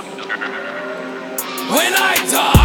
When I die.